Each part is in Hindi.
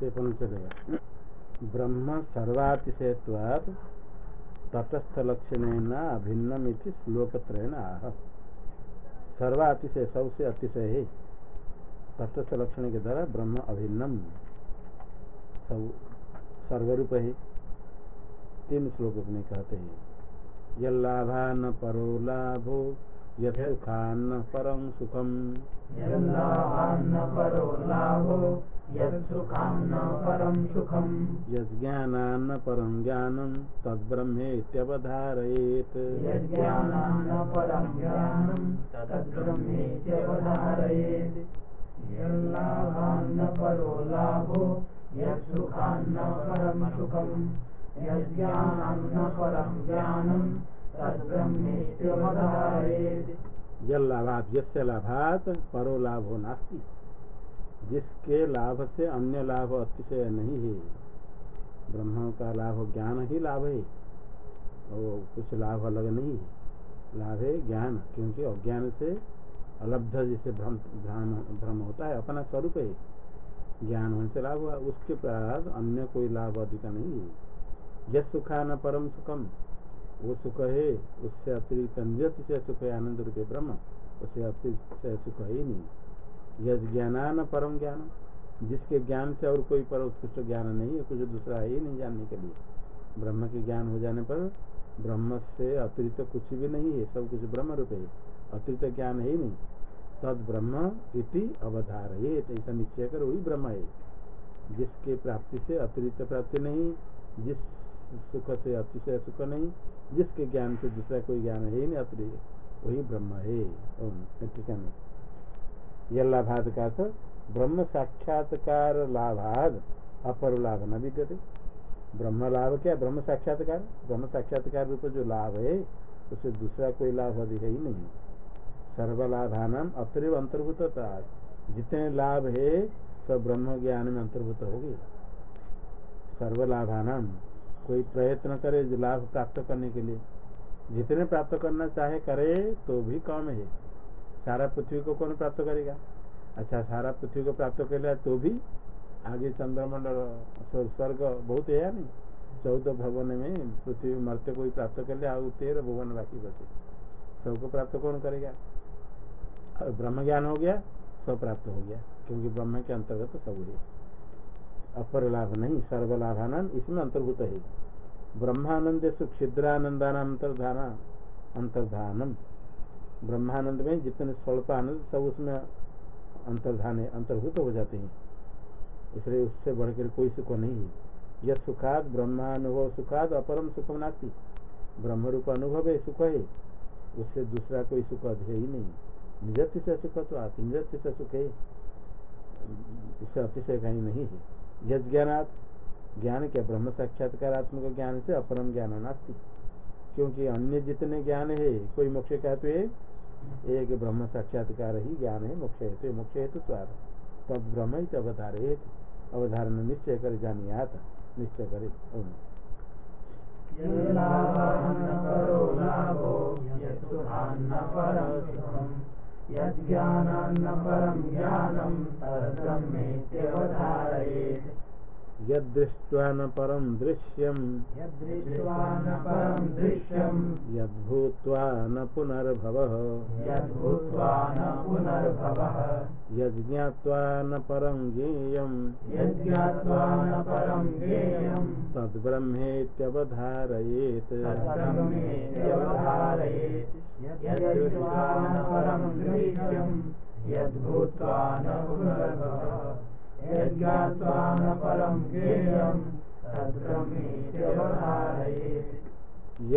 टिप्पणी चलेगा ब्रह्म सर्वातिशयत्वात् तटस्थ लक्षण अभिन्नम इति आह। सर्वातिशय सबसे अतिशय है। तटस्थ लक्षण के द्वारा ब्रह्म अभिन्नम। सब सर्वरूप है। तीन श्लोक में कहते हैं, यल्लाभान परो लाभो यथुखान्न परम सुखम यज्ञानान्न परम ज्ञानम तद्ब्रह्मेत्यवधारयेत्। परं लाभो यत्सुखान्न परं सुखम्। यज्ञानान्न परं ज्ञानं तद्ब्रह्मेत्यवधारयेत् यल्लाभात यस्य लाभात, परो लाभो नास्ति। जिसके लाभ से अन्य लाभ अतिशय नहीं है, ब्रह्म का लाभ ज्ञान ही लाभ है। और कुछ लाभ अलग नहीं है। लाभ है ज्ञान, क्योंकि अज्ञान से अलब्ध जिसे भ्रम भ्रम होता है, अपना स्वरूप है। ज्ञान होने से लाभ हुआ उसके पास अन्य कोई लाभ अधिक नहीं है। यह सुखा न परम सुखम। वो सुख है, उससे अतिरिक्त निरतिशय सुख है, आनंद रूपे ब्रह्म उससे अतिशय सुख है ही नहीं। यद ज्ञानान परम ज्ञान, जिसके ज्ञान से और कोई पर उत्कृष्ट ज्ञान नहीं है, कुछ दूसरा है ही नहीं जानने के लिए। ब्रह्म के ज्ञान हो जाने पर ब्रह्म से अतिरिक्त कुछ भी नहीं है, सब कुछ ब्रह्म रूप है, अतिरिक्त ज्ञान है ही नहीं। तद ब्रह्म इति अवधार ऐसा निश्चय कर, वही ब्रह्म है। जिसके प्राप्ति से अतिरिक्त प्राप्ति नहीं, जिस सुख से अतिशय सुख नहीं जिसके ज्ञान से दूसरा कोई ज्ञान है ही नहीं अतिरिक्त वही ब्रह्म है। है यह लाभाद का अर्थ ब्रह्म साक्षात्कार लाभाद, अपर लाभ न विद्यते ब्रह्म लाभ क्या ब्रह्म साक्षात्कार? ब्रह्म साक्षात्कार रूप जो लाभ है, उससे दूसरा कोई लाभ अधिक ही नहीं। सर्वलाभान अतरिव अंतर्भूत जितने लाभ है, सब ब्रह्म ज्ञान में अंतर्भूत हो गए। कोई प्रयत्न करे जो लाभ प्राप्त करने के लिए। जितने प्राप्त करना चाहे करे तो भी कम है। सारा पृथ्वी को कौन प्राप्त करेगा? अच्छा सारा पृथ्वी को प्राप्त कर लिया तो भी आगे चंद्रमंडल स्वर्ग बहुत है नहीं? चौदह भवन में पृथ्वी मरते कोई प्राप्त कर लिया और तेरह भवन बाकी बचे। सबको प्राप्त कौन करेगा? और ब्रह्म ज्ञान हो गया, सब प्राप्त हो गया, क्योंकि ब्रह्म के अंतर्गत सब है। अपर लाभ नहीं सर्वलाभानंद इसमें अंतर्भूत है। ब्रह्मानंद क्षुद्रानंदान अंतर्धाना, अंतर्धानम। ब्रह्मानंद में जितने स्वल्प आनंद सब उसमें अंतर्धान, अंतर्भूत हो जाते हैं। इसलिए उससे बढ़कर कोई सुख नहीं है। यह सुखाद ब्रह्मानुभव, सुखाद अपरम सुखम नास्ती। ब्रह्म रूप अनुभव है सुख है। उससे दूसरा कोई सुख है ही नहीं। निजत्य से सुख तो आती निजत्य से सुख है। इससे अतिशय कहीं नहीं है। यद ज्ञान क्या ब्रह्म साक्षात्कारात्मक ज्ञान से अपरम ज्ञान नास्ती क्योंकि अन्य जितने ज्ञान है कोई मोक्ष कहते है एक ब्रह्म साक्षात्कार ही ज्ञान है मोक्ष हेतु मोक्ष हेतु स्वाद तब ब्रह्म ही अवधारे अवधारण निश्चय करे जानिए आता निश्चय करे यज्ञानान्न परं ज्ञानं तद्ब्रह्मेत्यवधारयेत् यदृष्ट्वा न दृश्यम परं दृश्यम् यद्भूत्वा न पुनर्भव। यद्भूत्वा न पुनर्भवः। यज्ञात्वा न परम ज्ञेयम। यज्ञात्वा न परं ज्ञेयम्। तद्ब्रह्मेत्यवधारयेत्। तद्ब्रह्मेत्यवधारयेत्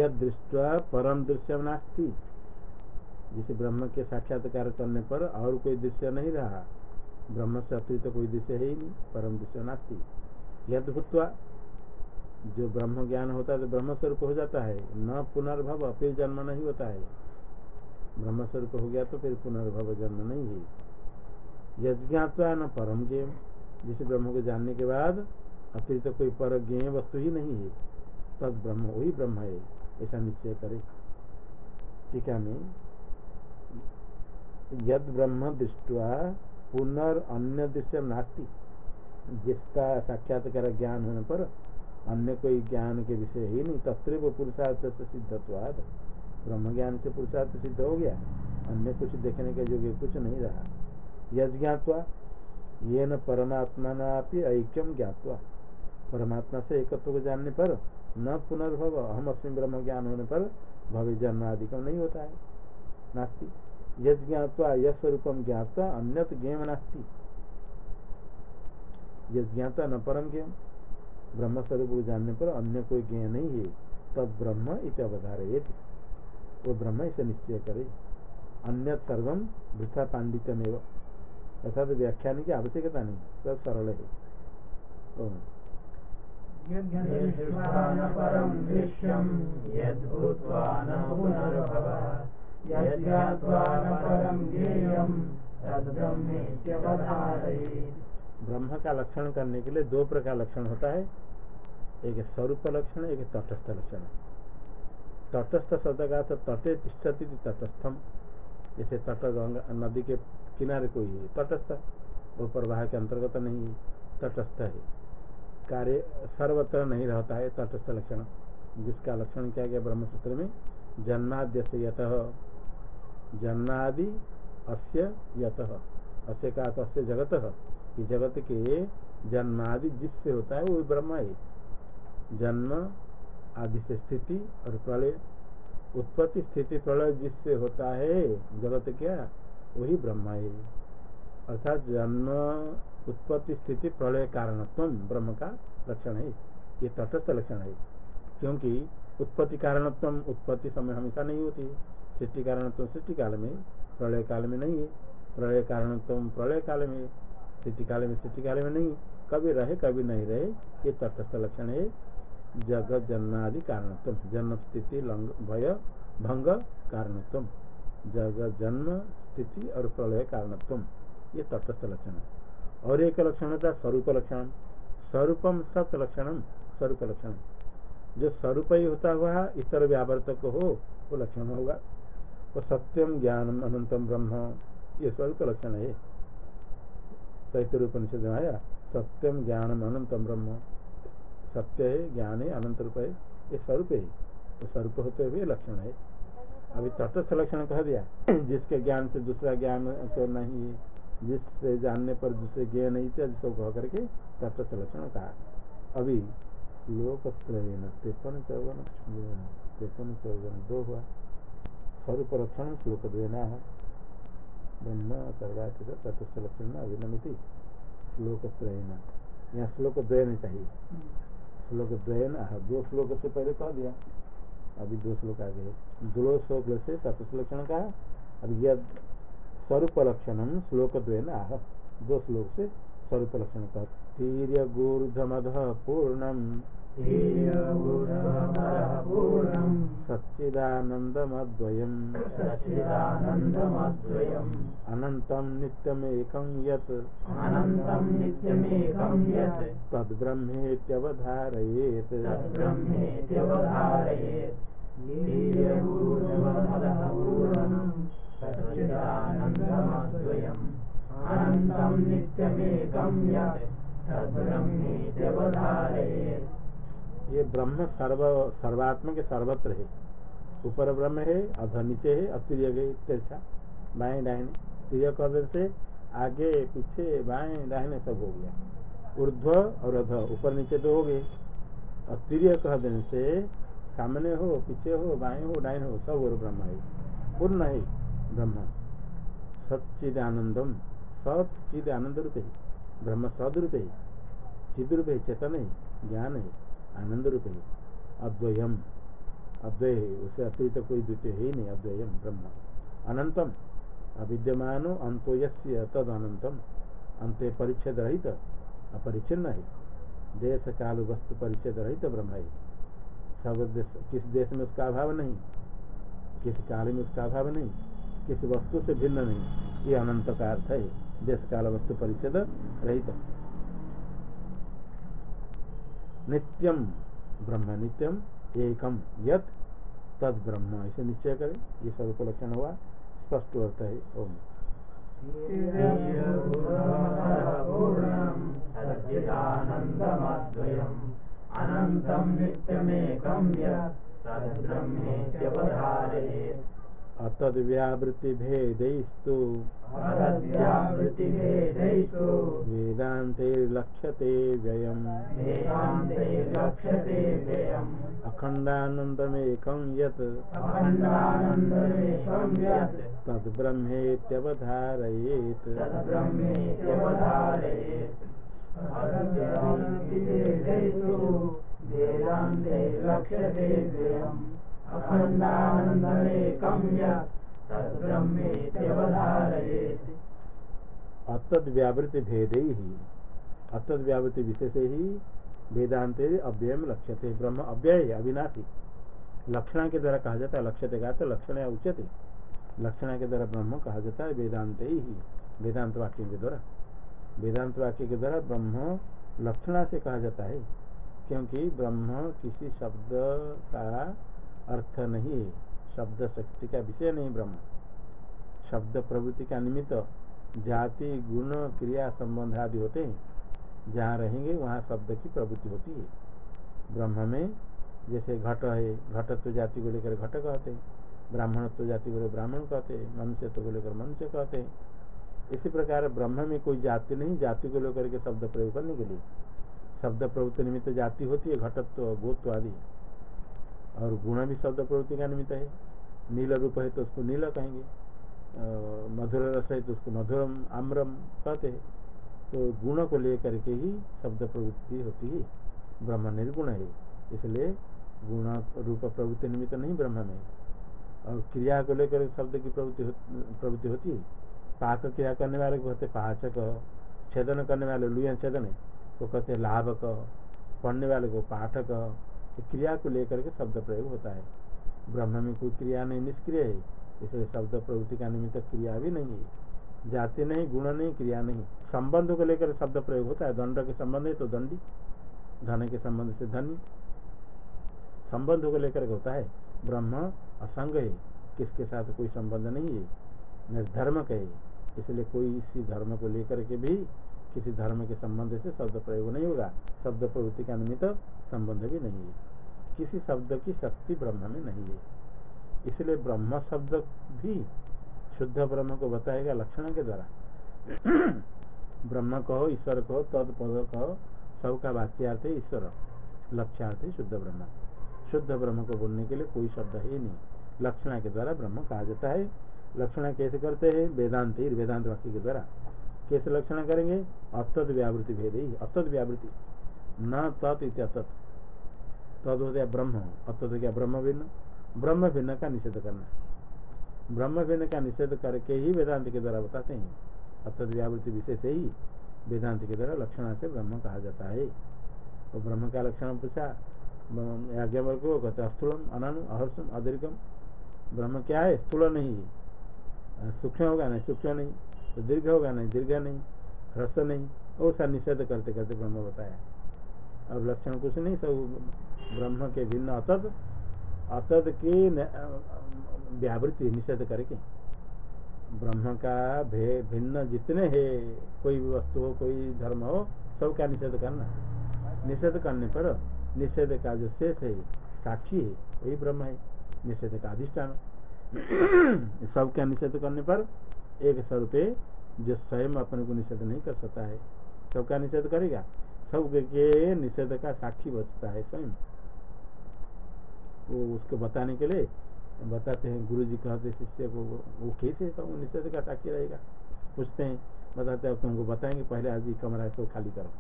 दृष्टवा परम दृश्य नास्ती। जिसे ब्रह्म के साक्षात्कार करने पर और कोई दृश्य नहीं रहा। ब्रह्म से अतिरिक्त तो कोई दृश्य है ही नहीं, परम दृश्य नास्ती। यद भूतवा जो ब्रह्म ज्ञान होता है तो ब्रह्म स्वरूप हो जाता है। न पुनर्भव फिर जन्म नहीं होता है। ब्रह्म स्वरूप हो गया तो फिर पुनर्भव जन्म नहीं है। यज्ञात्वा न परम ज्ञेय जिसे ब्रह्म को जानने के बाद अतिरिक्त तो कोई पर ज्ञेय वस्तु ही नहीं है। तद ब्रह्म वही ब्रह्म है, ऐसा निश्चय करे। टीका में, यद ब्रह्म दृष्टवा पुनर् अन्य दृश्य नास्ती। जिसका साक्षात्कार ज्ञान होने पर अन्य कोई ज्ञान के विषय ही नहीं तत्व पुरुषार्थ से सिद्धत्वाद ब्रह्म ज्ञान से पुरुषार्थ सिद्ध हो गया। अन्य कुछ देखने के योग्य कुछ नहीं रहा। यद ज्ञातवा, ये न परमात्मा ऐक्यम ज्ञातवा। परमात्मा से एकत्व को जानने पर न पुनर्भव हम अस्म ब्रह्म ज्ञान होने पर भव्य जन्म आदि का नहीं होता है। नास्ती। यद ज्ञातवा यस्वरूपम ज्ञातवा, अन्यत ज्ञम नास्ती। यद ज्ञाता न परम ज्ञम ब्रह्म स्वरूप को जानने पर अन्य कोई ज्ञान नहीं है। तब ब्रह्म इत अवधारय वो ब्रह्म इसे निश्चय करे। अन्य सर्वम वृथा पांडित्यम एवं अर्थात व्याख्यान की आवश्यकता नहीं सब सरल है। ब्रह्म का लक्षण करने के लिए दो प्रकार लक्षण होता है। एक स्वरूप लक्षण एक तटस्थ लक्षण। तटस्थ शब्द का अर्थ तटे तिष्ठती तटस्थम जैसे तट नदी के किनारे कोई है, तटस्थ। वो प्रवाह के अंतर्गत नहीं है, तटस्थ है। कार्य सर्वत्र नहीं रहता है तटस्थ लक्षण। जिसका लक्षण क्या गया ब्रह्मसूत्र में? जन्माद्य से यत। जन्मादि अस्य यत। अस्य का अस्य जगत। जगत के जन्मादि जिससे होता है, वो ब्रह्म है। जन्म आदि से स्थिति और प्रलय। उत्पत्ति स्थिति प्रलय जिससे होता है, जगत क्या? वही ब्रह्म है। अर्थात जन्म, उत्पत्ति स्थिति, प्रलय कारणत्व ब्रह्म का लक्षण है। ये तटस्थ लक्षण है। क्योंकि उत्पत्ति कारणत्व उत्पत्ति समय हमेशा नहीं होती। सृष्टि कारणत्व सृष्टि काल में, प्रलय काल में नहीं है। प्रलय कारणत्व प्रलय काल में स्थिति काल में स्थिति काल में नहीं। कभी रहे, कभी नहीं रहे, ये तटस्थ लक्षण है। जगत जन्मादि कारणत्व। जन्म स्थिति भय, भंग कारणत्व। जगत जन्म, स्थिति और प्रलय कारणत्व। ये तटस्थ लक्षण और एक लक्षण है स्वरूप लक्षण। स्वरूपम सत लक्षण स्वरूप लक्षण। जो स्वरूप ही होता हुआ इतर व्यावर्तक हो, वो लक्षण होगा। वो सत्यम ज्ञानम अनंतम ब्रह्म, ये स्वरूप लक्षण है। तैतरूपनिषद में आया, सत्यम ज्ञानम अनंतम ब्रह्म। सत्य है, ज्ञान है, अनंत रूप है, ये स्वरूप है। वो स्वरूप होते हुए लक्षण है। अभी तटस्थ लक्षण कह दिया। जिसके ज्ञान से दूसरा ज्ञान तो नहीं, जिससे जानने पर दूसरे ज्ञान नहीं थे जिसको कह करके तटस्थ लक्षण कहा। अभी श्लोक तिरपन चौवन तिरपन चौवन दो हुआ। स्वरूप लक्षण श्लोक देना है। ब्रह्म सर्वात तटस्थ लक्षण अभिनमिति। श्लोक त्रयना यहाँ श्लोक द्वयन चाहिए। श्लोक द्वय न दो श्लोक से पहले कह दिया। अभी दो श्लोक आ गए दो श्लोक से तत्व लक्षण का अभी यद स्वरूप लक्षण श्लोक द्वय आह, दो श्लोक से स्वरूप लक्षण का। तीर्य गूर्धमध पूर्णम। सच्चिदानन्दमद्वयम्। सच्चिदानन्दमद्वयम्। अनन्तं नित्यमेकं यत्। अनन्तं नित्यमेकं यत्। तद्ब्रह्मेत्यवधारयेत् तद्ब्रह्मेत्यवधारयेत् सच्चिदानन्दमद्वयम्। अनन्तं नित्यमेकं यत्। तद्ब्रह्मेत्यवधारयेत् ये ब्रह्म सर्व सर्वात्म के सर्वत्र है। ऊपर ब्रह्म है अधर नीचे है अतिरिय तिरछा, बाएँ दाहिने तिरक कर से आगे, पीछे, बाएँ दाहिने सब हो गया। ऊर्ध्व और अध, ऊपर नीचे तो हो गए। और तिरय कह देने से सामने हो, पीछे हो, बाएँ हो डाइन हो, सब और ब्रह्म है। पूर्ण है ब्रह्म। सचिद आनंदम सचिद आनंद रूप है ब्रह्म सदरूप। है चिद रूप है चेतन है, ज्ञान है। आनंद रूप है अद्वयम। अद्वय, उसे अतिरिक्त कोई द्वितीय है ही नहीं, अद्वयम, ब्रह्म। अनंतम। अविद्यमान अंतो यस्य तद अनंतम अंत परिच्छेद रहित अपरिचिन्न है देश काल वस्तु परिच्छेद रहित ब्रह्म है सब देश किस देश में उसका अभाव नहीं? किस काल में उसका अभाव नहीं? किस वस्तु से भिन्न नहीं? ये अनंत का अर्थ है। देश काल वस्तु परिच्छेद रहित। नित्यम ब्रह्म नित्यम एकम यत तद ब्रह्म। ऐसे निश्चय करें, ये सब लक्षण हुआ, स्पष्ट अर्थ है, ओम। सच्चिदानन्दमद्वयम्, अनन्तं नित्यमेकं यत् तद्ब्रह्मेत्यवधारयेत् अतद्व्यावृत्ति भेदैस्तु अतद्व्यावृत्तिभेदैषु वेदान्ते लक्ष्यते व्ययम्। अखण्डानन्दमेकं यत्। तद्ब्रह्मेत्यवधारयेत्। तद्ब्रह्मेत्यवधारयेत्। वेदान्ते लक्ष्यते व्ययम्। अखण्डानन्दमेकं यत् अतद व्यावृत्ति भेदे ही अतद व्यावृत्ति विशेष ही वेदांत अव्यय में लक्ष्यते, ब्रह्म अव्यय, अविनाशी। लक्षण के द्वारा कहा जाता है, लक्ष्यते का तो लक्षण उच्यते। लक्षण के द्वारा ब्रह्म कहा जाता है, वेदांत ही वेदांत वाक्य के द्वारा। वेदांत वाक्य के द्वारा ब्रह्म लक्षणा से कहा जाता है, क्योंकि ब्रह्म किसी शब्द का अर्थ नहीं, शब्द शक्ति का विषय नहीं ब्रह्म। शब्द प्रवृत्ति का निमित्त जाति, गुण, क्रिया संबंध आदि होते हैं। जहाँ रहेंगे, वहाँ शब्द की प्रवृत्ति होती है। ब्रह्म में जैसे घट है, घटत्व जाति को लेकर घट कहते हैं। ब्राह्मणत्व जाति को लेकर ब्राह्मण कहते हैं। मनुष्यत्व को लेकर मनुष्य कहते हैं। इसी प्रकार ब्रह्म में कोई जाति नहीं, जाति को लेकर के शब्द प्रयोग करने के लिए। शब्द प्रवृत्ति निमित्त जाति होती है, घटत्व, गोत्व आदि। और गुण भी शब्द प्रवृत्ति का निमित्त है। नील रूप है तो उसको नील कहेंगे। मधुर रस है तो उसको मधुरम, आम्रम कहते हैं। तो गुण को लेकर के ही शब्द प्रवृत्ति होती है। ब्रह्म निर्गुण है। इसलिए गुण रूप प्रवृत्ति निमित्त नहीं ब्रह्म में। और क्रिया को लेकर शब्द की प्रवृत्ति प्रवृत्ति होती है। पाक क्रिया करने वाले को कहते पाचक, छेदन करने वाले लुया छेदन तो कहते लाभक, पढ़ने वाले को पाठक क्रिया को लेकर के शब्द प्रयोग होता है। ब्रह्म में कोई क्रिया नहीं, निष्क्रिय है। इसलिए शब्द प्रवृत्ति का निमित्त क्रिया भी नहीं है। जाति नहीं, गुण नहीं, क्रिया नहीं। संबंध को लेकर शब्द प्रयोग होता है। दंड के संबंध है तो दंडी, धन के संबंध से धनी। संबंध को लेकर होता है, ब्रह्म असंग है। किसके साथ कोई संबंध नहीं है? निर्धर्म है। इसलिए कोई इसी धर्म को लेकर के भी किसी धर्म के संबंध से शब्द प्रयोग नहीं होगा। शब्द प्रवृत्ति का निमित्त संबंध भी नहीं है। किसी शब्द की शक्ति ब्रह्म में नहीं है। इसलिए ब्रह्म शब्द भी शुद्ध ब्रह्म को बताएगा लक्षण के द्वारा। ब्रह्म कहो, ईश्वर कहो, तद पद कहो सबका वाच्यार्थ है ईश्वर, लक्ष्यार्थ है शुद्ध ब्रह्म। शुद्ध ब्रह्म को बोलने के लिए कोई शब्द है नहीं। लक्षण के द्वारा ब्रह्म कहा जाता है। लक्षण कैसे करते हैं? वेदांत वेदांत वाक्य के द्वारा। कैसे लक्षण करेंगे? अतद व्यावृत्ति भेद ही। अतद व्यावृत्ति न तत् अतत तद हो। गया ब्रह्म अतत क्या ब्रह्म भिन्न। ब्रह्म भिन्न का निषेध करना ब्रह्म भिन्न का निषेध करके ही वेदांत के द्वारा बताते हैं। अर्थात व्यावृत्ति से ही वेदांत के द्वारा लक्षण से ब्रह्म कहा जाता है। तो ब्रह्म का लक्षण पूछा आज्ञा को कहते स्थूलम अनु अहर्षम अदीर्घम ब्रह्म क्या है? स्थूल नहीं है। सूक्ष्म होगा नहीं, सूक्ष्म नहीं। तो दीर्घ होगा नहीं, दीर्घ नहीं, ह्रस्व नहीं। वो सा निषेध करते करते ब्रह्म बताया। अब लक्षण कुछ नहीं सब ब्रह्म के भिन्न अतद असद की व्यावृत्ति, निषेध करके। ब्रह्म का भिन्न जितने हैं, कोई भी वस्तु हो, कोई धर्म हो, सबका निषेध करना। निषेध करने पर निषेध का जो शेष है, साक्षी है, वही ब्रह्म है, निषेध का अधिष्ठान। सबका निषेध करने पर एक स्वरूप जो स्वयं अपने को निषेध नहीं कर सकता है। सबका निषेध करेगा। सब के निषेध का साक्षी बचता है स्वयं। वो उसको बताने के लिए बताते हैं गुरु जी कहते शिष्य को वो कैसे तो निषेध का साक्षी रहेगा? पूछते हैं, बताते हैं तुमको बताएँगे, पहले आज कमरा है, सब खाली करो।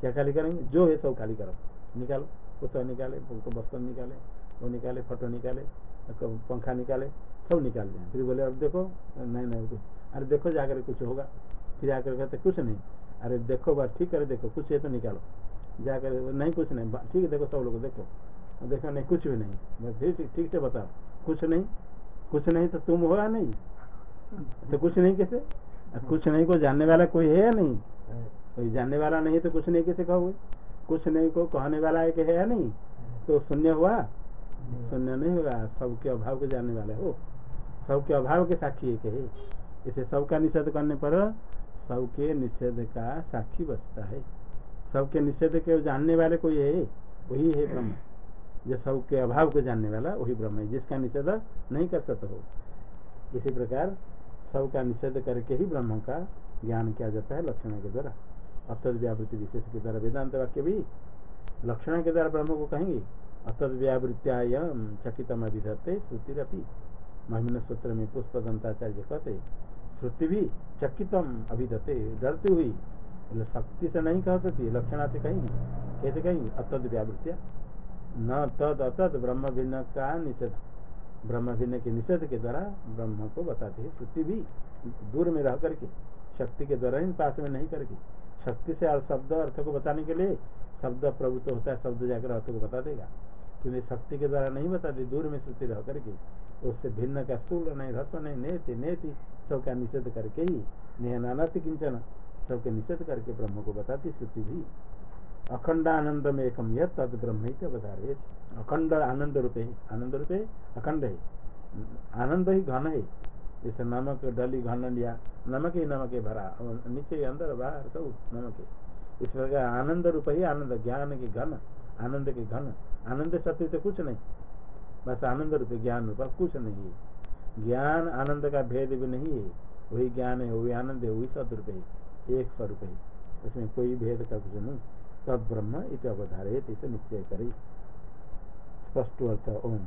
क्या खाली करेंगे? जो है सब खाली करो। निकालो, पुस्तक निकाले तो बस्तर निकाले, वो निकाले, फ़ोटो निकाले पंखा निकाले, सब निकाल दें। फिर बोले, अब देखो, नहीं नहीं, अरे देखो, जाकर कुछ होगा। फिर आकर कहते, कुछ नहीं। अरे देखो बात ठीक करे देखो, कुछ है तो निकालो। जाकर, नहीं कुछ नहीं ठीक है, देखो सब लोग, देखो। देखा, नहीं, कुछ भी नहीं। फिर ठीक से बताओ कुछ नहीं कुछ नहीं तो तुम हो या नहीं? तो कुछ नहीं कैसे? कुछ नहीं को जानने वाला कोई है या नहीं? कोई जानने वाला नहीं तो कुछ नहीं कैसे कहोगे? कुछ नहीं को कहने वाला है कि है या नहीं? तो शून्य हुआ? शून्य नहीं होगा सबके अभाव को जानने वाले हो। सबके अभाव के साक्षी एक है। इसे सबका निषेध करने पर सबके निषेध का साक्षी बचता है। सबके निषेध के जानने वाले कोई है? वही है ब्रह्म। जो सबके अभाव को जानने वाला, वही ब्रह्म है। जिसका निषेध नहीं कर सकते हो। इसी प्रकार सबका निषेध करके ही ब्रह्म का ज्ञान किया जाता है लक्षण के द्वारा। अतद व्यावृत्ति विशेष के द्वारा वेदांत वाक्य भी लक्षण के द्वारा ब्रह्म को कहेंगे। अतद व्यावृत्यायम चकितम अभिधत्ते श्रुतिरपी। महिमन सूत्र में पुष्प दंताचार्य कहते श्रुति भी चकितम अभिधते डरती हुई। शक्ति से नहीं कह सकती, लक्षणा से कहेंगी। कैसे कहेंगी? अतद व्यावृत्या। न तद अतद, ब्रह्म भिन्न का निषेध। ब्रह्म भिन्न के निषेध के द्वारा ब्रह्म को बताते हैं। श्रुति भी दूर में रह करके, शक्ति के द्वारा ही पास में नहीं करके। शक्ति से शब्द अर्थ को बताने के लिए शब्द प्रभुत्व होता है, शब्द जाकर अर्थ को बता देगा। क्योंकि शक्ति के द्वारा नहीं बताती, दूर में श्रुति रह करके तो उससे भिन्न का स्थूल नहीं रस्व नहीं, नेति नेति सबका निषेध करके ही नेह किंचन सबके निषेध करके ब्रह्म को बताती श्रुति भी। अखंड आनंद में एकम यह तद ब्रह्म अवधारे। अखंड आनंद रूपे आनंद रूपे अखंड है। आनंद ही घन है। जैसे नमक, डली, घन लिया, नमक ही नमक है भरा नीचे अंदर, बाहर, सब नमक है। इस प्रकार आनंद रूप ही आनंद, ज्ञान के घन, आनंद के घन। आनंद सत्य से कुछ नहीं, बस आनंद रूप ज्ञान रूप कुछ नहीं है। ज्ञान आनंद का भेद भी नहीं है वही ज्ञान है वही आनंद है वही सदरूप है एक स्वरूप है उसमें कोई भेद का कुछ नहीं तद ब्रह्म इत अवधारे इसे निश्चय करे स्पष्ट अर्थ ओम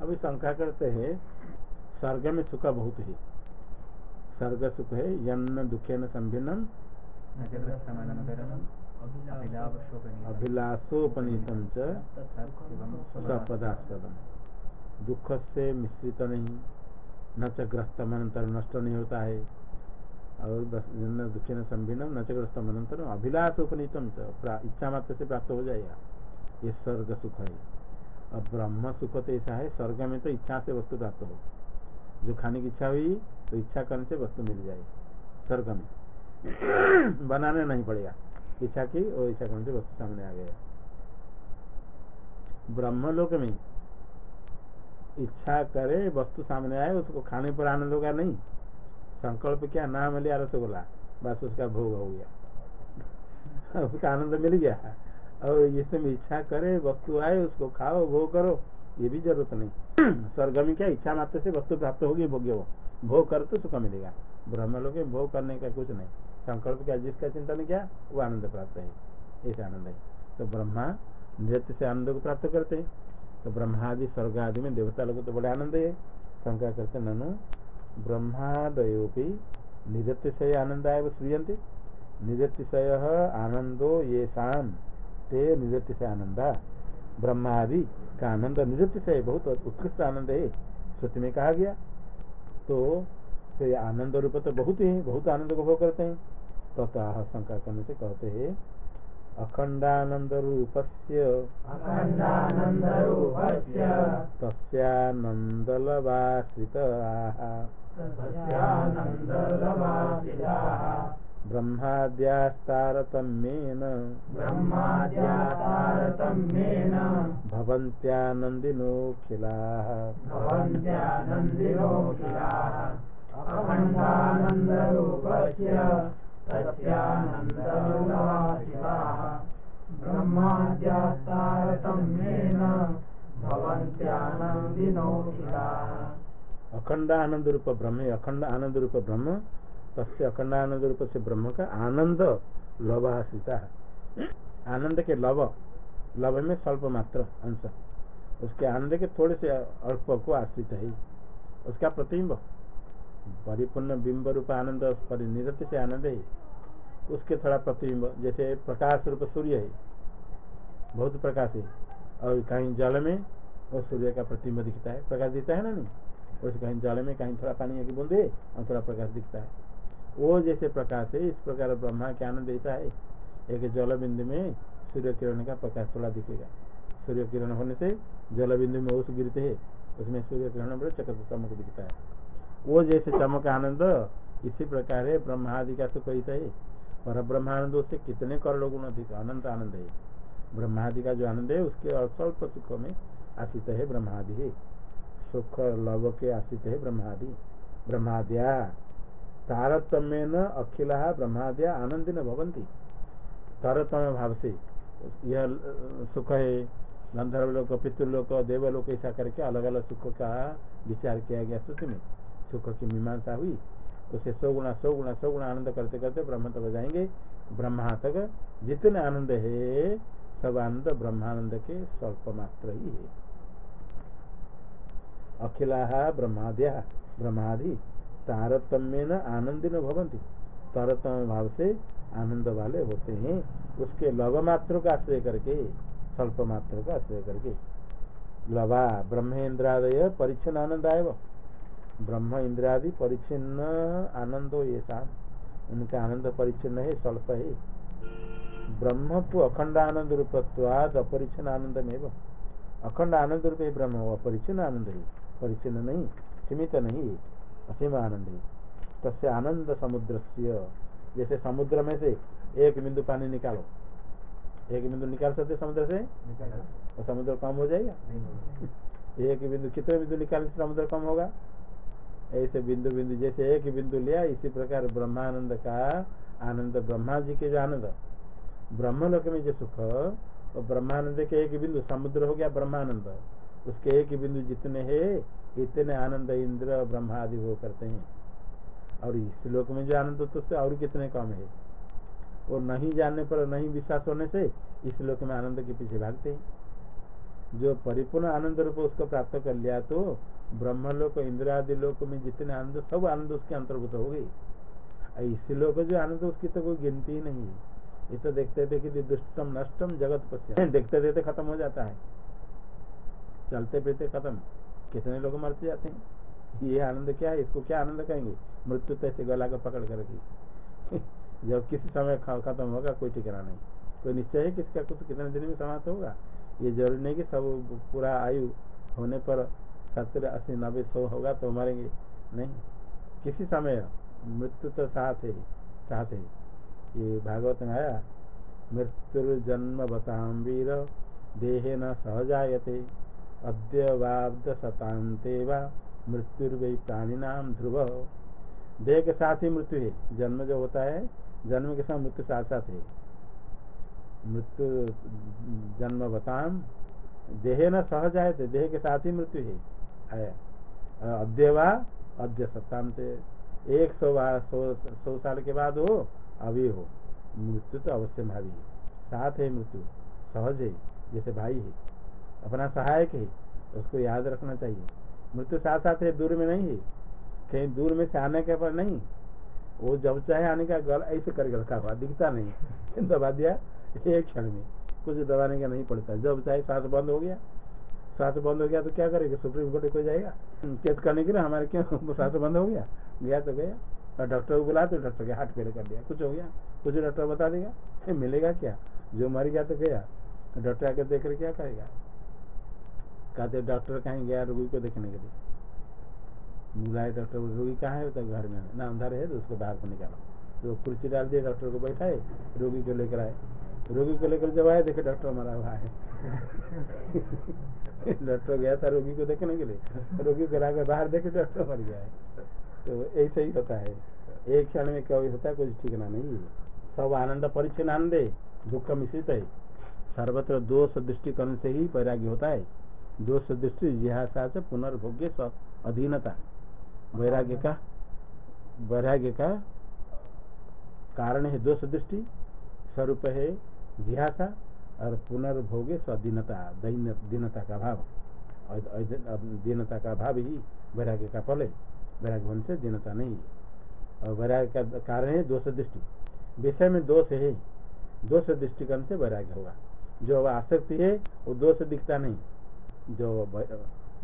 अभी शंका करते हैं स्वर्ग में सुख बहुत है स्वर्ग सुख है यन्न दुखे न संभिन्नम अभिलाषोपनीतम सपदास्पदम। दुख से मिश्रित नहीं न च ग्रस्त मनंतर नष्ट नहीं होता है और दुखे न संभिन्नम न च ग्रस्त मनंतर अभिलाष उपनीतम इच्छा मात्र से प्राप्त हो जाएगा ये स्वर्ग सुख है और ब्रह्म सुख तो ऐसा है स्वर्ग में तो इच्छा से वस्तु प्राप्त। हो जो खाने की इच्छा हुई तो इच्छा करने से वस्तु मिल जाए, स्वर्ग में। बनाने नहीं पड़ेगा। इच्छा की और इच्छा करने से वस्तु सामने आ गया। ब्रह्मलोक में इच्छा करे, वस्तु सामने आए, उसको खाने पर आनंद होगा नहीं। संकल्प क्या नाम लिया रसगुल्ला बस उसका भोग हो गया। उसका आनंद मिल गया। और इसमें इच्छा करे, वस्तु आए, उसको खाओ, भोग करो, ये भी ज़रूरत नहीं। स्वर्ग में क्या इच्छा मात्र से वस्तु प्राप्त होगी, भोग्य वो भोग कर तो सुख मिलेगा। ब्रह्म लोग भोग करने का कुछ नहीं। संकल्प क्या, जिसका चिंतन क्या, वो आनंद प्राप्त है। ऐसे आनंद है। तो ब्रह्मा नृत्य से आनंद को प्राप्त करते हैं। तो ब्रह्मादि स्वर्ग आदि में देवता लोग तो बड़े आनंद है। शंका करते ननु, ब्रह्मादयोपि निरतिशय आनंदाय वो श्रूयते निरतिशय आनंदो ये शाम ते निरतिशय आनंदा। ब्रह्मादि का आनंद निरतिशय बहुत उत्कृष्ट आनंद है। श्रुति में कहा गया तो तो आनंद रूप तो बहुत ही बहुत आनंद को भोग करते हैं। तथा तो शंका करने से कहते हैं अखंडानंद रूपस्य। तस्यानंदलवासित। ब्रह्माद्यास्तारतम्येन। भवन्त्यानन्दिनोऽखिलाः भवन्त्यानन्दिनोऽखिलाः अखण्डानन्दरूपस्य ब्रह्माद्यास्तारतम्येन भवन्त्यानन्दिनोऽखिलाः अखंड आनंद रूप ब्रह्म अखंड आनंद रूप ब्रह्म तस्य अखंड आनंद रूप से ब्रह्म का आनंद लव आश्रिता है आनंद के लव लव में स्वल्प मात्र अंश। उसके आनंद के थोड़े से अल्प को आश्रित है। उसका प्रतिबिंब परिपूर्ण बिंब रूप आनंद परिनिरत से आनंद है। उसके थोड़ा प्रतिबिंब जैसे प्रकाश रूप सूर्य है, बहुत प्रकाश है, और कहीं जल में वो सूर्य का प्रतिबिंब दिखता है। प्रकाश दिखता है ना नहीं? उस कहीं जल में कहीं थोड़ा पानी की बूंदे, और थोड़ा प्रकाश दिखता है। वो जैसे प्रकाश है, इस प्रकार ब्रह्मा के आनंद ऐसा है। एक जल बिंदु में सूर्य किरण का प्रकाश थोड़ा दिखेगा। सूर्य किरण होने से जल बिंदु में ओस गिरते है, उसमें सूर्य किरण बड़े चकत चमक दिखता है। वो जैसे चमक आनंद, इसी प्रकार है ब्रह्मादि का सुख ऐसा है। पर ब्रह्मानंद उससे कितने करोड़ गुण अधिक, अनंत आनंद है। ब्रह्मादि का जो आनंद है, उसके अस्वल्प सुख में आशित है ब्रह्मादि है। सुख लव के आशित है ब्रह्मादि। ब्रह्माद्या तारतम्य न अखिला ब्रह्माद्या आनंद न भवंती तारतम्य भाव से यह सुख है गंधर्व लोक पितृलोक, देवलोक, ऐसा करके अलग अलग सुख का विचार किया गया श्रुति में। सुख की मीमांसा हुई, उसे सौ गुणा सौ गुणा सौ गुणा आनंद करते करते ब्रह्म तक जाएँगे। ब्रह्मा तक जितने आनंद है, सब आनंद ब्रह्मानंद के स्वल्प मात्र ही है। अखिला ब्रह्माद्या, ब्रह्मादि। तारतम्य न आनंद न भवंती तारतम्य भाव से आनंद वाले होते हैं। उसके लव मात्र का आश्रय करके, स्वल्प मात्र का आश्रय करके। लवा ब्रह्मेन्द्रादय परिच्छन आनंद आय ब्रह्म इंद्रादि परिच्छिन्न आनंदो ये शाम उनका आनंद परिच्छिन्न है, स्वल्प है। ब्रह्म तो अखंड आनंद रूपत्वाद अपरिच्छन आनंद में अखंड आनंद रूप ब्रह्म अपरिच्छिन्न आनंद है। परिचिन नहीं, सीमित नहीं है। असीम आनंद है। तस्य आनंद समुद्र जैसे समुद्र में से एक बिंदु पानी निकालो। एक बिंदु निकाल सकते समुद्र से? और समुद्र कम हो जाएगा? एक बिंदु कितने बिंदु निकाल समुद्र कम होगा? ऐसे बिंदु बिंदु जैसे एक बिंदु लिया इसी प्रकार ब्रह्मानंद का आनंद ब्रह्मा जी के जो आनंद। ब्रह्मलोक में जो सुख और ब्रह्मानंद के एक बिंदु समुद्र हो गया ब्रह्मानंद। उसके एक बिंदु जितने है, इतने आनंद इंद्र ब्रह्मा आदि वो करते हैं। और इस लोक में जो आनंद होता है और कितने कम है। और नहीं जानने पर, नहीं विश्वास होने से, इस लोक में आनंद के पीछे भागते हैं। जो परिपूर्ण आनंद रूप उसको प्राप्त कर लिया तो ब्रह्मलोक इंद्र आदि लोक में जितने आनंद, सब आनंद उसके अंतर्भूत हो गई इस लोक जो आनंद, उसकी तो कोई गिनती ही नहीं। है ये तो देखते थे कि दुष्टम, नष्टम, जगत पश्य देखते देखते खत्म हो जाता है। चलते फिरते खत्म। कितने लोग मरते जाते हैं? ये आनंद क्या है? इसको क्या आनंद कहेंगे? मृत्यु तो ऐसे गला को पकड़ कर रखी जब किसी समय खत्म होगा, कोई ठिकाना नहीं। कोई निश्चय है किसका कुछ कितने दिन में समाप्त होगा? ये ज़रूरी नहीं कि सब पूरा आयु होने पर सत्तर, अस्सी, नब्बे, सौ होगा तो मरेंगे। नहीं। किसी समय मृत्यु तो साथ है साथ है। ये भागवत में आया मृत्यु जन्म बताम वीर, देहे न सहजायते। अद्यवाब्द शतांते व मृत्यु प्राणी नाम ध्रुव। देह के साथ ही मृत्यु है। जन्म जो होता है, जन्म के साथ मृत्यु साथ साथ है। मृत्यु, जन्म बताम, देह न सहज आए थे देह के साथ ही मृत्यु है। आया अद्यवा अद्य सत्तांत एक सौ सौ सौ साल के बाद हो, अभी हो। मृत्यु तो अवश्य भावी है। साथ है मृत्यु। सहज है, जैसे भाई है। अपना सहायक है, उसको याद रखना चाहिए। मृत्यु साथ साथ है, दूर में नहीं है। कहीं दूर में से आने के पर नहीं। वो जब चाहे आने का गल ऐसे करके रखा हुआ, दिखता नहीं। दबा दिया एक क्षण में। कुछ दबाने का नहीं पड़ता। जब चाहे सांस बंद हो गया। सांस बंद हो गया तो क्या करेगा? सुप्रीम कोर्ट को जाएगा? केस करने के लिए हमारे क्यों सांस बंद हो गया? गया तो गया। और डॉक्टर को बुला तो डॉक्टर के हाथ पेरे कर दिया। कुछ हो गया। कुछ डॉक्टर बता देगा। मिलेगा क्या? जो मर गया तो गया। डॉक्टर आकर देख कर क्या करेगा कहते डॉक्टर कहीं गया रोगी को देखने के लिए? बुलाए डॉक्टर रोगी कहाँ है? तो घर में ना, अंदर है तो उसको बाहर को निकालो। तो कुर्सी डाल दिए डॉक्टर को बैठाए रोगी को लेकर आए रोगी को लेकर जब आए देखे डॉक्टर मरा हुआ है। डॉक्टर गया था रोगी को देखने के लिए। रोगी को लाकर बाहर देखे, डॉक्टर मर गया है। तो ऐसे ही होता है। एक क्षण में क्या होता है, कुछ ठिकाना नहीं। है सब आनंद परिचय आनंद दुख मिश्रित है। सर्वत्र दोष दृष्टिकरण से ही वैराग्य होता है। दोष दृष्टि जिहासा से पुनर्भोग्य अधीनता। वैराग्य का वैराग्य का कारण है दोष दृष्टि स्वरूप है जिहासा और पुनर्भोगे स्वाधीनता दीनता का भाव। दीनता का भाव ही वैराग्य का फल है। वैराग्य होने से दीनता नहीं है। और वैराग्य का कारण है दोष दृष्टि विषय में दोष है। दोष दृष्टिकरण से वैराग्य होगा। जो आसक्ति है, वो दोष दिखता नहीं। जो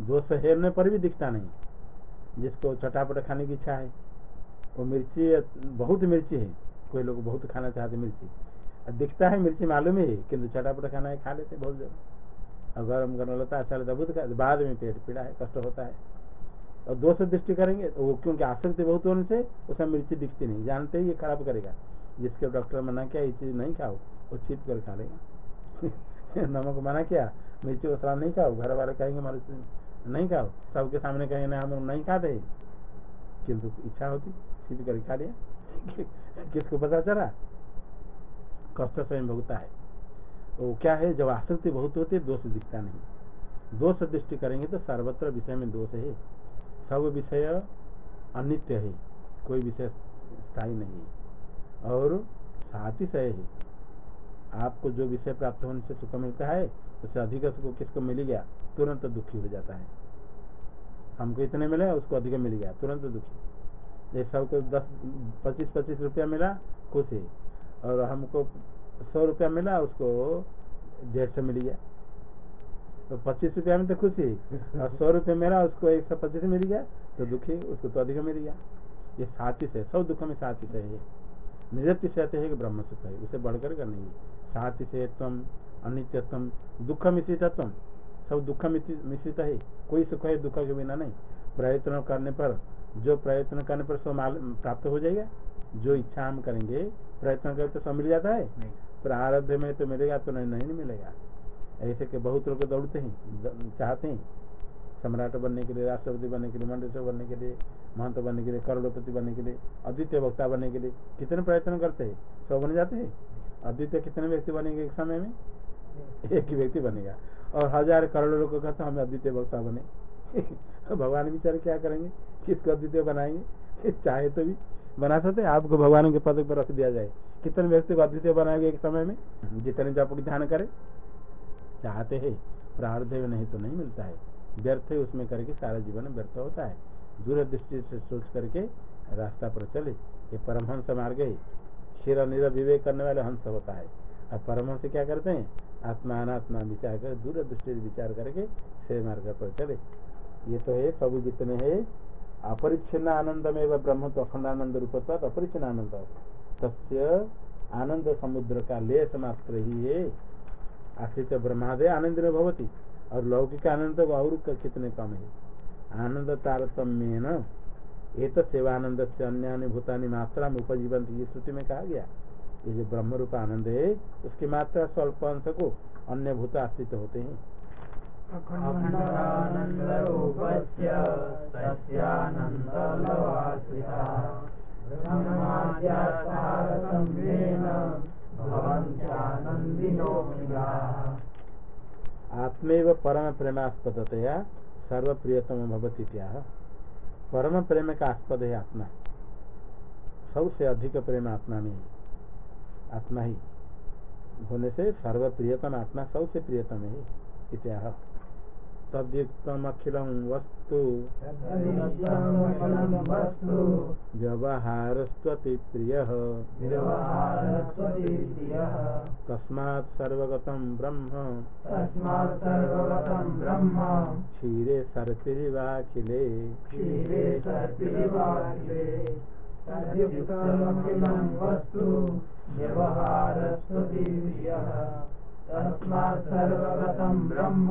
दोष हेरने पर भी दिखता नहीं। जिसको चटापट खाने की इच्छा है, वो मिर्ची बहुत मिर्ची है, कोई लोग बहुत खाना चाहते मिर्ची। दिखता है मिर्ची मालूम है किंतु चटापट खाना है खा लेते बहुत ज़्यादा। और गर्म गर्म लगता अच्छा लगता बहुत बाद में पेट पीड़ा है, कष्ट होता है। और दोष दृष्टि करेंगे तो वो क्योंकि आसक्ति बहुत होने से, उसमें मिर्ची दिखती नहीं। जानते ही ये खराब करेगा। जिसके डॉक्टर मना किया, ये चीज़ नहीं खाओ, वो छिप कर खा लेगा। नमक मना किया मिर्ची मसाला नहीं खाओ घर वाले कहेंगे हमारे नहीं खाओ, सबके सामने कहेंगे, ना, हम नहीं खाते किंतु इच्छा होती छिप कर खा लिया किसको पता चला? कष्ट स्वयं भोगता है। वो क्या है, जब आसक्ति बहुत होती है, दोष दिखता नहीं। दोष दृष्टि करेंगे तो सर्वत्र विषय में दोष है। सब विषय अनित्य है, कोई विषय स्थायी नहीं है। और सातिशय है। आपको जो विषय प्राप्त होने से सुख मिलता है, उससे अधिक सुख किसको मिल गया? तुरंत दुखी हो जाता है। हमको इतने मिले, उसको अधिक मिल गया, तुरंत दुखी। जैसे सबको दस, पच्चीस पच्चीस रुपया मिला, खुश। है और हमको सौ रुपया मिला, उसको डेढ़ सौ मिल गया। तो पच्चीस रुपया में तो खुशी। और सौ रुपये मेरा, उसको एक सौ पच्चीस मिल गया तो दुखी, उसको तो अधिक मिल गया। ये सातिश है सब दुख में सातिश है निरत्य से है कि ब्रह्म सुख है। उसे बढ़कर कर नहीं सातिशयत्म अनित्यत्म दुख मिश्रितत्म सब दुख मिश्रित है। कोई सुख है दुख के बिना नहीं। प्रयत्न करने पर जो प्रयत्न करने पर सब प्राप्त हो जाएगा। जो इच्छा हम करेंगे प्रयत्न करें तो सब मिल जाता है। प्रारब्ध में तो मिलेगा तो नहीं नहीं मिलेगा। ऐसे के बहुत लोग दौड़ते हैं चाहते हैं। सम्राट बनने के लिए, राष्ट्रपति बनने के लिए, मंडल बनने के लिए, महंत बनने के लिए, करोड़पति बनने के लिए अद्वितीय वक्ता बनने के लिए कितने प्रयत्न करते हैं? सब बन जाते हैं? अद्वितीय कितने व्यक्ति बनेंगे एक समय में? एक ही व्यक्ति बनेगा। और हज़ार करोड़ों लोग कहते हैं हम अद्वितीय वक्ता बने। भगवान बेचारे क्या करेंगे? किसको अद्वितीय बनाएँगे? चाहे तो भी बना सकते आपको भगवान के पद पर रख दिया जाए। कितने व्यक्ति को अद्वितीय बनाएँगे एक समय में? जितने जप ध्यान करे। चाहते हैं। प्रार्थ नहीं तो नहीं मिलता है। व्यर्थ है, उसमें करके सारा जीवन व्यर्थ होता है। दूर दृष्टि से सोच करके रास्ता पर चले, ये परमहंस मार्ग है। क्षीर निर विवेक करने वाले हंस होता है। अब परमहंस क्या करते हैं? आत्मा अनात्मा विचार कर दूर दृष्टि विचार करके से मार्ग पर चले। ये तो है सब जितने है। अपरिच्छिन्न आनंद में ब्रह्म तो अखंडानंद रूप अपरिच्छिन्न आनंद। तस्य आनंद समुद्र का लेस मात्र ही है। आश्रित ब्रह्मादय आनंद में भवती। और लौकिक आनंद तो और कितने कम है? आनंद तारतम्य न एक सेवानंद से अन्य भूतानी मात्रा में उपजीवन ये श्रुति में कहा गया। ये जो ब्रह्म रूप आनंद है, उसकी मात्रा स्वल्प अंश को अन्य भूत आश्रित होते हैं। आत्मेव परम प्रेमास्पदतया सर्व प्रियतम भवती परम प्रेम का आस्पद है आत्मा। सबसे अधिक प्रेम आत्मा में आत्मा ही। होने से सर्व प्रियतम आत्मा सबसे प्रियतम है इत्याह। तद्युक्तम वस्तु। व्यवहारस्वति प्रिय तस्मात् सर्वगतं ब्रह्म। क्षीरे सर्पिवाखिले तस्मात् सर्वगतं ब्रह्म।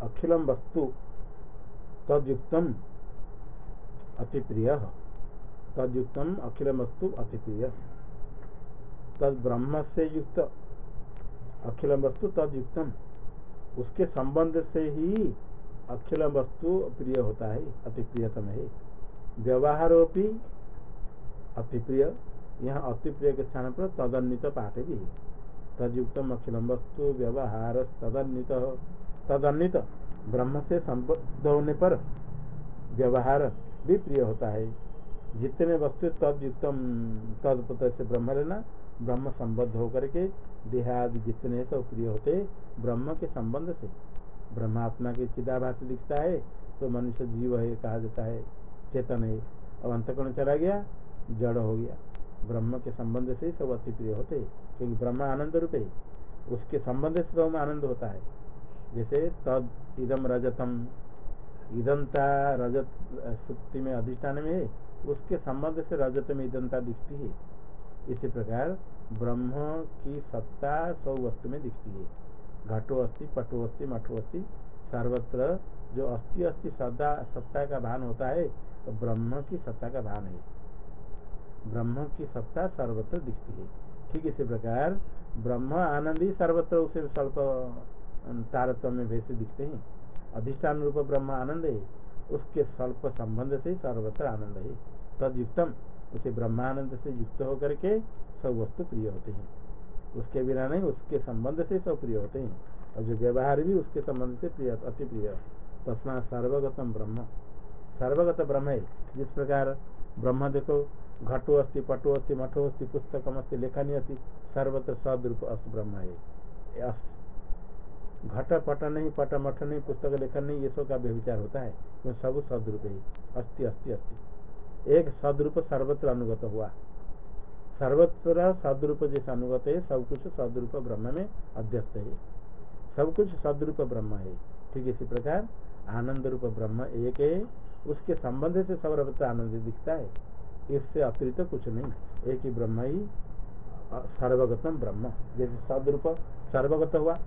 अखिलम वस्तु तदयुक्तम अति प्रिय तदयुक्तम अखिलम वस्तु अति प्रिय तद ब्रह्म से युक्त अखिलम वस्तु तदयुक्तम। उसके संबंध से ही अखिल वस्तु प्रिय होता है अति प्रियतम है। व्यवहारोपी अति प्रिय यहाँ अति प्रिय के स्थान पर तदन्वित पाठ भी है। तदयुक्तम अखिलम वस्तु व्यवहार तदन्वित तदन्वित ब्रह्म से संबद्ध होने पर व्यवहार भी प्रिय होता है। जितने वस्तु तदयुक्तम तदपत से ब्रह्म लेना, ब्रह्म संबद्ध होकर के देहादि जितने सब प्रिय होते ब्रह्म के संबंध से। ब्रह्मात्मा के चिदाभास दिखता है तो मनुष्य जीव है, कहा जाता है, चेतन है। अब अंतकरण चला गया, जड़ हो गया। ब्रह्म के संबंध से ही सब अति प्रिय होते क्योंकि ब्रह्म आनंद रूप है। उसके संबंध से सब आनंद होता है। जैसे तद इदम रजतम ईदंता रजत सुक्ति में अधिष्ठान में है, उसके संबंध से रजत में ईदंता दिखती है। इसी प्रकार ब्रह्म की सत्ता सौ वस्तु में दिखती है। घटो अस्थि पटो अस्थि मठो अस्थि सर्वत्र जो अस्थि अस्थि सदा, सत्ता का भान होता है तो ब्रह्म की सत्ता का भान है। ब्रह्म की सत्ता सर्वत्र दिखती है। ठीक इसी प्रकार, ब्रह्म आनंद ही सर्वत्र उसे स्वल्प तारतम्य भेद दिखते हैं। अधिष्ठान रूप ब्रह्म आनंद है। उसके स्वल्प संबंध से सर्वत्र आनंद है। तद युक्तम उसे ब्रह्मानंद से युक्त होकर के सब वस्तु प्रिय होते हैं। उसके बिना नहीं, उसके संबंध से सब प्रिय होते हैं। और जो व्यवहार भी उसके संबंध से प्रिय, अति प्रिय तस्मा सर्वगतम ब्रह्म। सर्वगत ब्रह्म है। जिस प्रकार ब्रह्म देखो घटो अस्ति, पटो अस्ति, मठो अस्ति, पुस्तकम अस्ति, लेखनी अस्ति, सर्वत्र सदरूप अस्त ब्रह्म है। घट, पट नहीं, पट, मठ नहीं, पुस्तक, लेखन नहीं, ये सब का व्यविचार होता है। तो सब सदरूप है। अस्ति अस्ति अस्ति। एक सदरूप सर्वत्र अनुगत हुआ। सर्वत्र सदरूप जैसे अनुगत है, सब कुछ सदरूप ब्रह्म में अध्यस्त है। सब कुछ सदरूप ब्रह्म है। ठीक इसी प्रकार आनंद रूप ब्रह्म एक है। उसके संबंध से सर्वत्र आनंद दिखता है। इससे अतिरिक्त कुछ नहीं। एक ही ब्रह्म ही सर्वगतम ब्रह्म। जैसे सदरूप सर्वगत हुआ,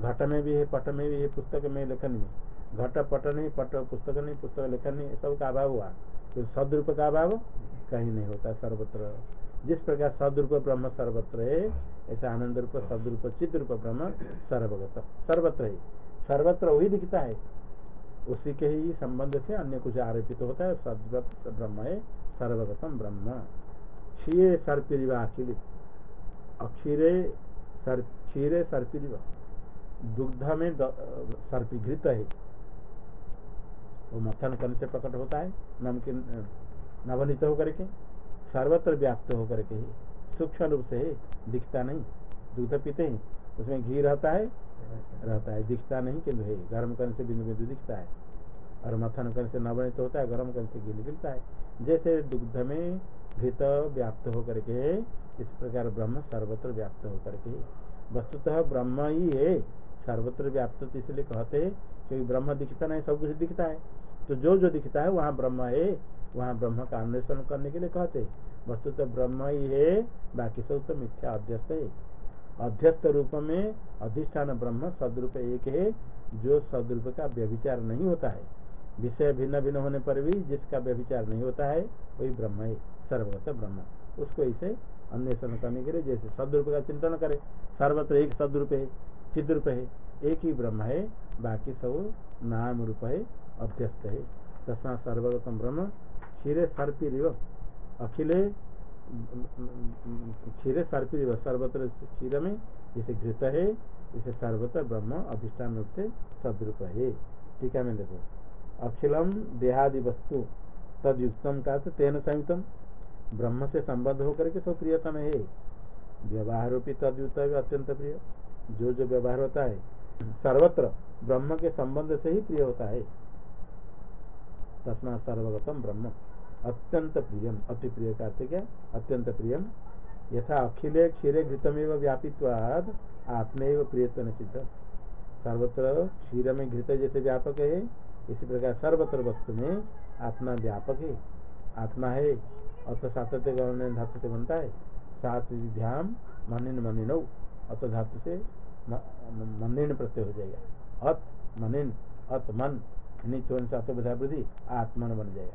घट में भी है, पट में भी है, पुस्तक में लेखन में। घट, पट नहीं, पट, पुस्तक नहीं, पुस्तक, लेखन नहीं, सब का अभाव हुआ। तो सदरूप का अभाव कहीं नहीं होता, सर्वत्र। जिस प्रकार सदरूप ब्रह्म सर्वत्र है, ऐसा आनंद रूप, सदरूप चित रूप ब्रह्म सर्वगत। सर्वत्र है। सर्वत्र वही दिखता है। उसी के ही संबंध से अन्य कुछ आरोपित होता है सदवत ब्रह्म है सर्वगतम ब्रह्म। क्षीरे सर्पिरिवा अखिल। अक्षीरे क्षीरे सर्पिरिवा दुग्ध में सर्पिघृत है। वो मथन करने से प्रकट होता है। नमकीन, नवनीत होकर के, सर्वत्र व्याप्त होकर के ही। सूक्ष्म रूप से दिखता नहीं। दूध पीते हैं, उसमें घी रहता है। रहता है, दिखता नहीं किंतु है। गर्म करने से बिंदु बिंदु दिखता है। और मथन करने से नवनीत होता है, गर्म करने से घी निकलता है। जैसे दुग्ध में घृत व्याप्त होकर के, इस प्रकार ब्रह्म सर्वत्र व्याप्त होकर के। वस्तुतः ब्रह्म ही है, सर्वत्र व्याप्त तो इसलिए कहते, क्योंकि ब्रह्म दिखता नहीं, सब कुछ दिखता है। तो जो जो दिखता है, वहाँ ब्रह्म है, वहाँ ब्रह्म का अन्वेषण करने के लिए कहते। वस्तु तो ब्रह्म ही है, बाकी सब तो मिथ्या अध्यस्त है। अध्यस्त रूप में अधिष्ठान ब्रह्म सदरूप एक है, जो सदरूप का व्यभिचार नहीं होता है। विषय भिन्न भिन्न होने पर भी जिसका व्यभिचार नहीं होता है, वही ब्रह्म है सर्वगत ब्रह्म। उसको इसे अन्वेषण करने के लिए जैसे सदरूप का चिंतन करे। सर्वत्र एक सदरूप है चिद रूप है, एक ही ब्रह्म है, बाकी सब नाम रूप है, अध्यस्त है। तस्मा सर्वगतम ब्रह्म, क्षीरे सर्पी रिव अखिले, क्षीरे सर्पिव सर्वत्र क्षीर में जैसे घृत है, इसे सर्वत्र ब्रह्म, अधिष्ठान रूप से सदरूप है। है मैं देखो। अखिलम देहादि वस्तु तद युक्तम का तेन संयुक्तम ब्रह्म से संबद्ध होकर के सब प्रियतम है। व्यवहार रूपी तदयुक्त अत्यंत प्रिय। जो जो व्यवहार होता है, सर्वत्र ब्रह्म के संबंध से ही प्रिय होता है। तस्मा सर्वगतम ब्रह्म। अत्यंत प्रियम, अति प्रिय का क्या? अत्यंत प्रियम। यथा अखिले क्षीरे घृतमेव व्यापित्वाद आत्मेव प्रियत्व सिद्ध सर्वत्र क्षीर में घृत जैसे व्यापक है। इसी प्रकार सर्वत्र वस्तु में आत्मा व्यापक है। आत्मा है अत सातत्य गण धातु से बनता है। सात ध्यान मनिन मनिनो अत धातु से मनिन प्रत्यय हो जाएगा। अत, मनिन, अत, मन नित्य सात वृद्धि आत्मन बन जाएगा।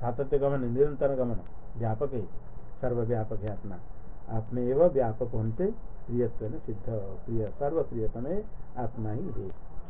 सातत्य गमन, निरंतर गमन, व्यापक है। सर्वव्यापक है आत्मा। आत्मा एवं व्यापक होने से प्रियत्व सिद्ध प्रिय सर्व प्रियतम आत्मा ही है।